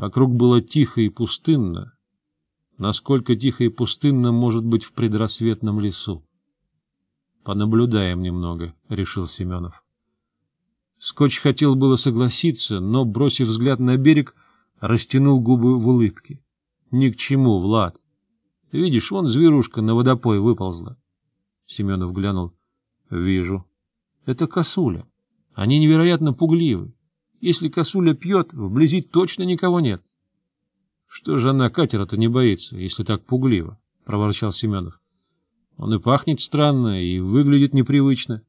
Вокруг было тихо и пустынно. Насколько тихо и пустынно может быть в предрассветном лесу? «Понаблюдаем немного», — решил Семенов. Скотч хотел было согласиться, но, бросив взгляд на берег, растянул губы в улыбке. — Ни к чему, Влад. Видишь, вон зверушка на водопой выползла. Семенов глянул. — Вижу. — Это косуля. Они невероятно пугливы. Если косуля пьет, вблизи точно никого нет. — Что же она катера-то не боится, если так пугливо? — проворчал Семенов. — Он и пахнет странно, и выглядит непривычно.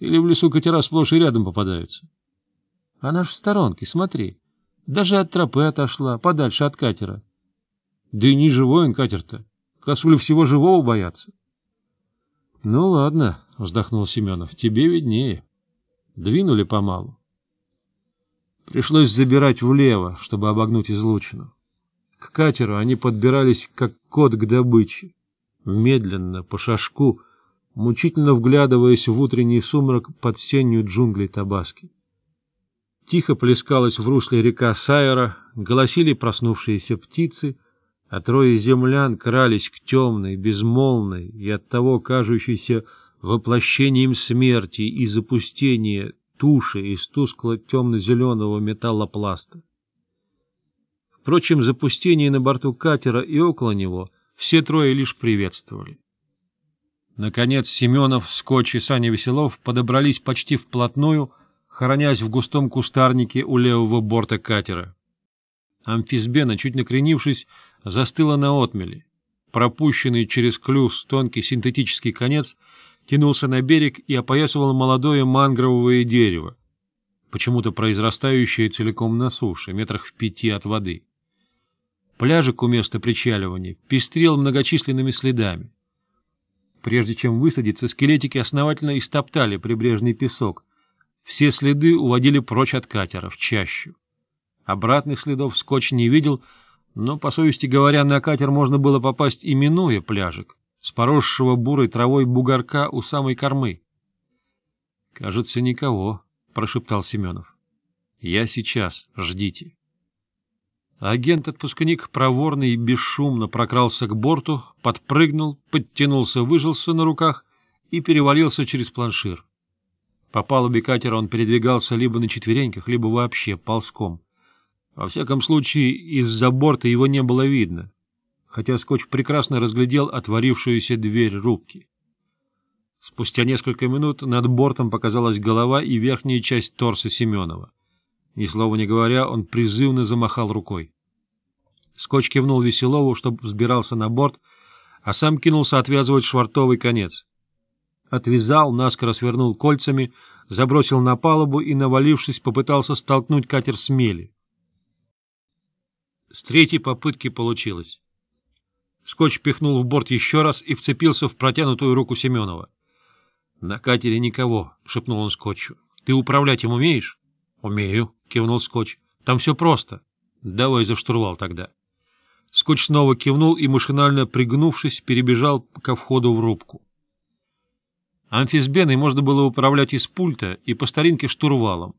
Или в лесу катера сплошь и рядом попадаются. — Она ж в сторонке, смотри. Даже от тропы отошла, подальше от катера. — Да и не живой он катер-то. Косули всего живого боятся. — Ну ладно, — вздохнул Семенов, — тебе виднее. Двинули помалу. Пришлось забирать влево, чтобы обогнуть излучину. К катеру они подбирались, как кот к добыче. Медленно, по шажку, мучительно вглядываясь в утренний сумрак под сенью джунглей Табаски. Тихо плескалась в русле река Сайера, голосили проснувшиеся птицы, а трое землян крались к темной, безмолвной и оттого кажущейся воплощением смерти и запустения туши из тускло-темно-зеленого металлопласта. Впрочем, запустение на борту катера и около него все трое лишь приветствовали. Наконец Семенов, Скотч и Саня Веселов подобрались почти вплотную, хоронясь в густом кустарнике у левого борта катера. Амфисбена, чуть накренившись, застыла на отмеле. Пропущенный через клюв тонкий синтетический конец тянулся на берег и опоясывал молодое мангровое дерево, почему-то произрастающее целиком на суше, метрах в пяти от воды. Пляжик у места причаливания пестрел многочисленными следами. Прежде чем высадиться, скелетики основательно истоптали прибрежный песок. Все следы уводили прочь от катера, в чащу. Обратных следов скотч не видел, но, по совести говоря, на катер можно было попасть, и именуя пляжик с поросшего бурой травой бугорка у самой кормы. — Кажется, никого, — прошептал Семенов. — Я сейчас, ждите. Агент-отпускник проворно и бесшумно прокрался к борту, подпрыгнул, подтянулся, выжился на руках и перевалился через планшир. По палубе катера он передвигался либо на четвереньках, либо вообще ползком. Во всяком случае, из-за борта его не было видно хотя скотч прекрасно разглядел отворившуюся дверь рубки. Спустя несколько минут над бортом показалась голова и верхняя часть торса Семенова. Ни слова не говоря, он призывно замахал рукой. Скотч кивнул Веселову, чтобы взбирался на борт, а сам кинулся отвязывать швартовый конец. Отвязал, наскоро свернул кольцами, забросил на палубу и, навалившись, попытался столкнуть катер с мели. С третьей попытки получилось. Скотч пихнул в борт еще раз и вцепился в протянутую руку Семенова. — На катере никого, — шепнул он Скотчу. — Ты управлять им умеешь? — Умею, — кивнул Скотч. — Там все просто. — Давай за штурвал тогда. Скотч снова кивнул и, машинально пригнувшись, перебежал ко входу в рубку. Амфисбеной можно было управлять из пульта и по старинке штурвалом.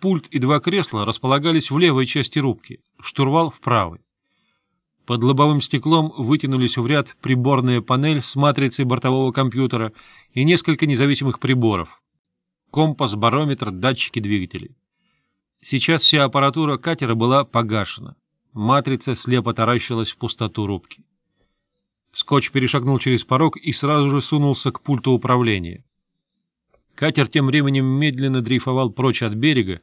Пульт и два кресла располагались в левой части рубки, штурвал — в правой. Под лобовым стеклом вытянулись в ряд приборная панель с матрицей бортового компьютера и несколько независимых приборов. Компас, барометр, датчики двигателей. Сейчас вся аппаратура катера была погашена. Матрица слепо таращилась в пустоту рубки. Скотч перешагнул через порог и сразу же сунулся к пульту управления. Катер тем временем медленно дрейфовал прочь от берега,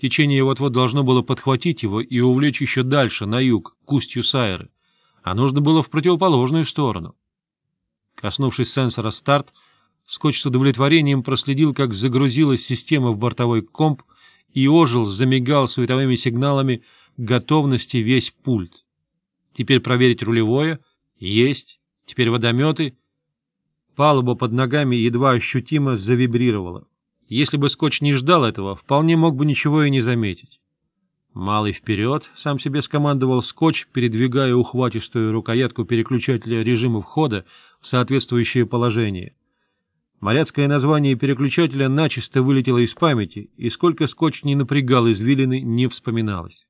Течение вот-вот должно было подхватить его и увлечь еще дальше, на юг, к устью Сайры. А нужно было в противоположную сторону. Коснувшись сенсора «Старт», Скотч с удовлетворением проследил, как загрузилась система в бортовой комп и ожил, замигал световыми сигналами готовности весь пульт. Теперь проверить рулевое. Есть. Теперь водометы. Палуба под ногами едва ощутимо завибрировала. Если бы Скотч не ждал этого, вполне мог бы ничего и не заметить. «Малый вперед!» — сам себе скомандовал Скотч, передвигая ухватистую рукоятку переключателя режима входа в соответствующее положение. Моряцкое название переключателя начисто вылетело из памяти, и сколько Скотч не напрягал извилины, не вспоминалось.